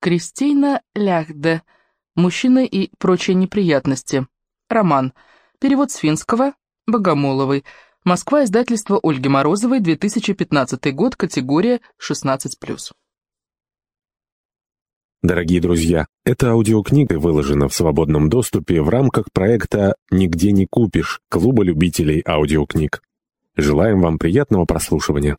Кристина Ляхде. Мужчины и прочие неприятности. Роман. Перевод с финского. Богомоловой. Москва, издательство Ольги Морозовой, 2015 год, категория 16+. Дорогие друзья, эта аудиокнига выложена в свободном доступе в рамках проекта «Нигде не купишь» Клуба любителей аудиокниг. Желаем вам приятного прослушивания.